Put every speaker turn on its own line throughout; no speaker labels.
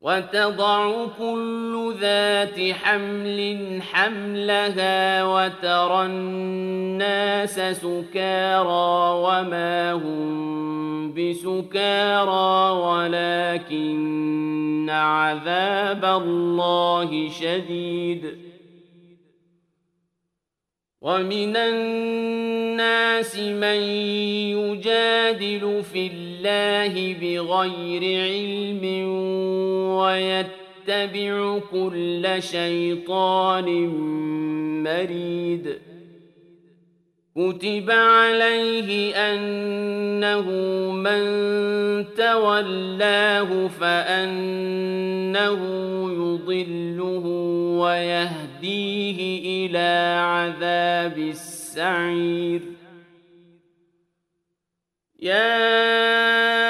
وتضع كل ذات حمل حملها وترى الناس سكارى وما هم بسكارى ولكن عذاب الله شديد. ومن الناس من يجادل في الله بغير علم ويتبع كل شيطان مريد. كتب عليه أنه من تولاه فأنه يضله ويهديه إلى عذاب السعير. يا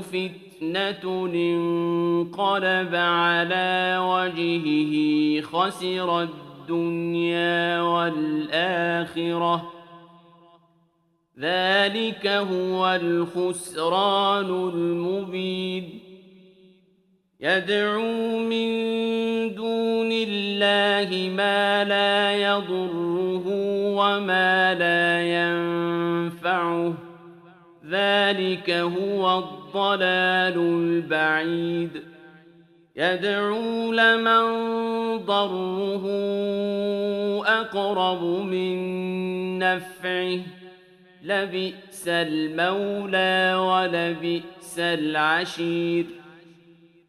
فتنة انقلب على وجهه خسر الدنيا والآخرة ذلك هو الخسران المبين يدعو من دون الله ما لا يضره وما لا ينفعه ذلك هو الضلال البعيد. يدعو لمن ضره أقرب من نفعه. لبئس المولى ولبئس العشير.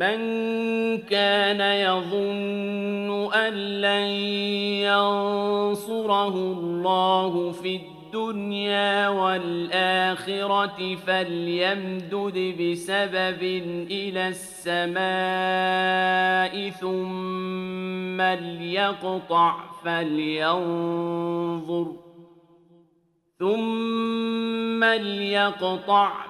من كان يظن أن لن ينصره الله في الدنيا والآخرة فليمدد بسبب إلى السماء ثم ليقطع فلينظر ثم ليقطع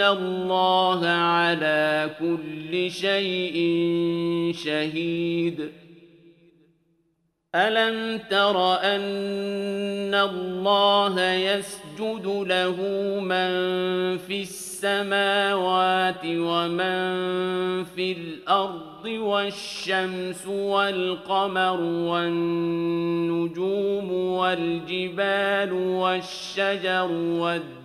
الله على كل شيء شهيد. ألم تر أن الله يسجد له من في السماوات ومن في الأرض والشمس والقمر والنجوم والجبال والشجر والدين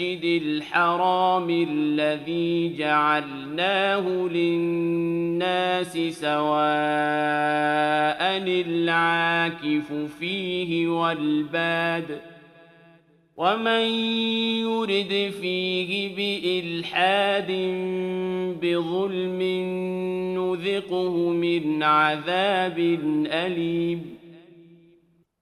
المسجد الحرام الذي جعلناه للناس سواء العاكف فيه والباد ومن يرد فيه بإلحاد بظلم نذقه من عذاب أليم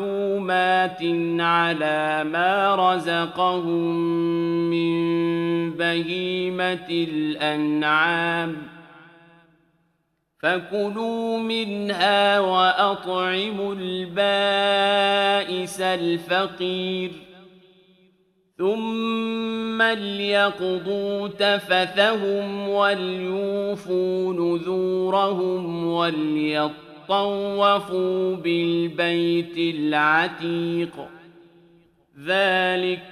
معلومات على ما رزقهم من بهيمة الأنعام فكلوا منها وأطعموا البائس الفقير ثم ليقضوا تفثهم وليوفوا نذورهم وليطلبوا طوفوا بالبيت العتيق. ذلك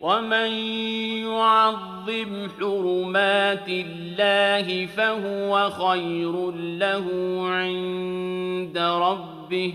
ومن يعظم حرمات الله فهو خير له عند ربه.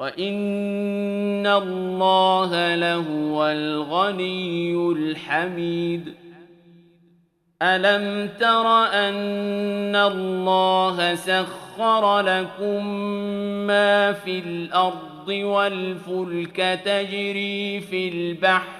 وإن الله لهو الغني الحميد ألم تر أن الله سخر لكم ما في الأرض والفلك تجري في البحر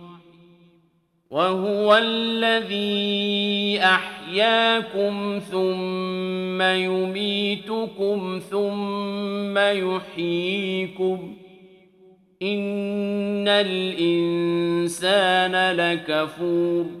وهو الذي أحياكم ثم يميتكم ثم يحييكم إن الإنسان لكفور